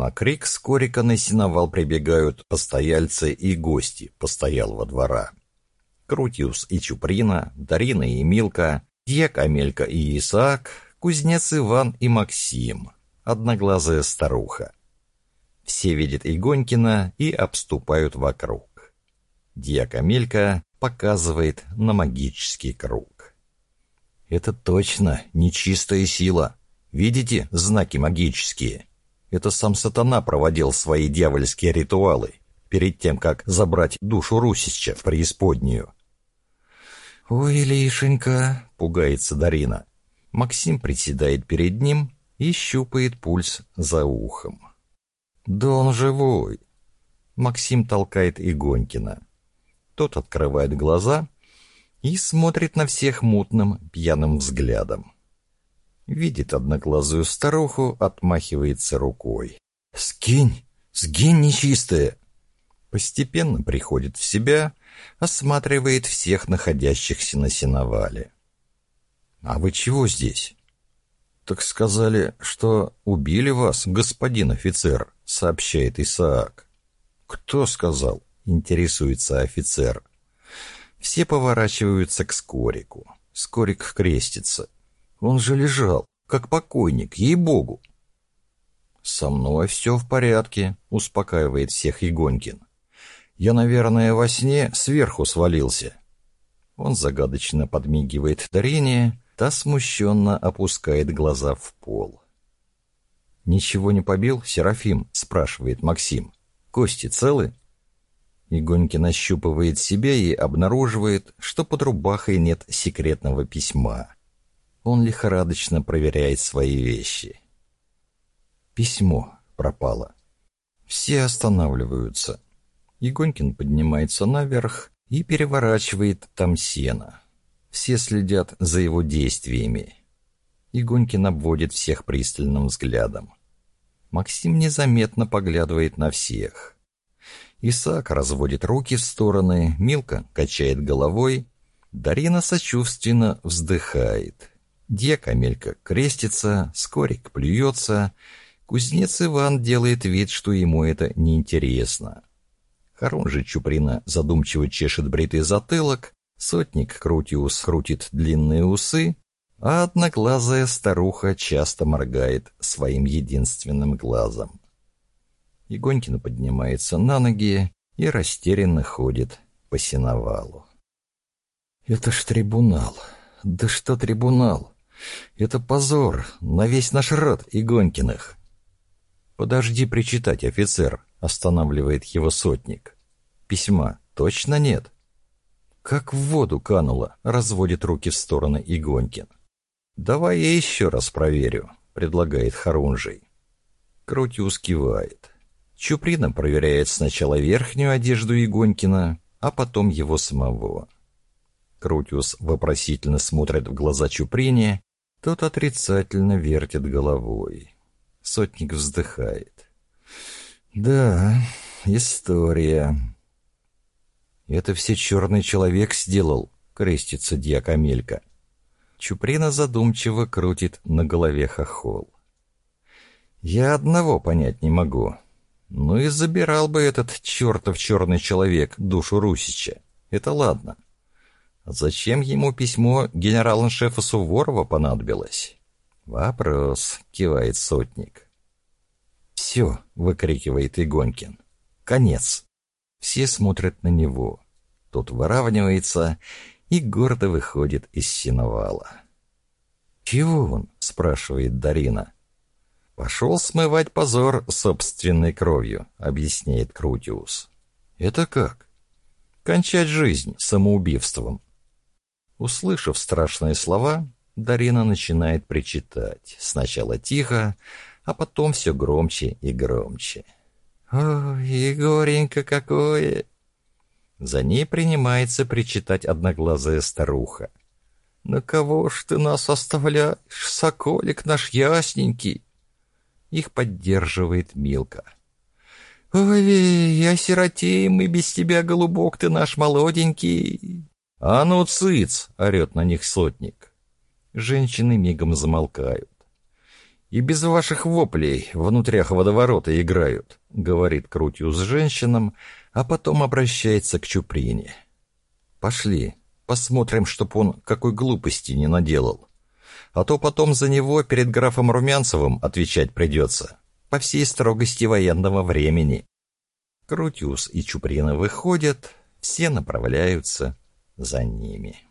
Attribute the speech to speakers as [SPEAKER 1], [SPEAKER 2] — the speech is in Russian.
[SPEAKER 1] На крик скорика на сеновал прибегают постояльцы и гости постоялого двора. Крутиус и Чуприна, Дарина и Милка, Дьяк Амелька и Исаак, кузнец Иван и Максим, одноглазая старуха. Все видят Игонькина и обступают вокруг. Дьяк Амелька показывает на магический круг. Это точно нечистая сила. Видите знаки магические? Это сам сатана проводил свои дьявольские ритуалы перед тем, как забрать душу Русича в преисподнюю. «Ой, Лишенька!» — пугается Дарина. Максим приседает перед ним и щупает пульс за ухом. «Да он живой!» Максим толкает Игонькина. Тот открывает глаза и смотрит на всех мутным, пьяным взглядом. Видит одноглазую старуху, отмахивается рукой. «Скинь! Сгинь, нечистая!» Постепенно приходит в себя, осматривает всех находящихся на сеновале. «А вы чего здесь?» «Так сказали, что убили вас, господин офицер», — сообщает Исаак. «Кто сказал?» — интересуется офицер. Все поворачиваются к Скорику. Скорик крестится. Он же лежал, как покойник, ей-богу. «Со мной все в порядке», — успокаивает всех Егонькин. Я, наверное, во сне сверху свалился. Он загадочно подмигивает Дарине, та смущенно опускает глаза в пол. «Ничего не побил, Серафим?» — спрашивает Максим. «Кости целы?» Игоньки нащупывает себя и обнаруживает, что под рубахой нет секретного письма. Он лихорадочно проверяет свои вещи. Письмо пропало. Все останавливаются. Егонькин поднимается наверх и переворачивает там сено. Все следят за его действиями. Игонькин обводит всех пристальным взглядом. Максим незаметно поглядывает на всех. Исаак разводит руки в стороны, Милка качает головой, Дарина сочувственно вздыхает. Дьяк Амелька крестится, Скорик плюется, кузнец Иван делает вид, что ему это неинтересно. Харун Чуприна задумчиво чешет бритый затылок, сотник Крутиус крутит длинные усы, а одноглазая старуха часто моргает своим единственным глазом. Егонькина поднимается на ноги и растерянно ходит по сеновалу. «Это ж трибунал! Да что трибунал! Это позор на весь наш род Игонькиных!» «Подожди причитать, офицер!» — останавливает его сотник. «Письма точно нет?» «Как в воду кануло!» — разводит руки в стороны Игонькин. «Давай я еще раз проверю», — предлагает Харунжий. Крутиус кивает. Чуприна проверяет сначала верхнюю одежду Игонькина, а потом его самого. Крутиус вопросительно смотрит в глаза Чуприне, тот отрицательно вертит головой. Сотник вздыхает. «Да, история». «Это все черный человек сделал», — крестится дьяк Амелька. Чуприна задумчиво крутит на голове хохол. «Я одного понять не могу. Ну и забирал бы этот чертов черный человек душу Русича. Это ладно. Зачем ему письмо генерал-аншефа Суворова понадобилось?» «Вопрос», — кивает сотник. «Все», — выкрикивает Игонькин. «Конец». Все смотрят на него. Тот выравнивается и гордо выходит из сеновала. «Чего он?» — спрашивает Дарина. «Пошел смывать позор собственной кровью», — объясняет Крутиус. «Это как?» «Кончать жизнь самоубийством». Услышав страшные слова, Дарина начинает причитать. Сначала тихо, а потом все громче и громче. «Ой, Егоренька какое!» За ней принимается причитать одноглазая старуха. «На кого ж ты нас оставляешь, соколик наш ясненький?» Их поддерживает Милка. «Ой, осиротеем мы без тебя, голубок ты наш молоденький!» «А ну, цыц!» — орет на них сотник. Женщины мигом замолкают. И без ваших воплей внутрях водоворота играют, говорит Крутью с женщинам, а потом обращается к Чуприне. Пошли, посмотрим, чтоб он какой глупости не наделал. А то потом за него перед графом Румянцевым отвечать придется, по всей строгости военного времени. Крутюс и Чуприна выходят, все направляются за ними.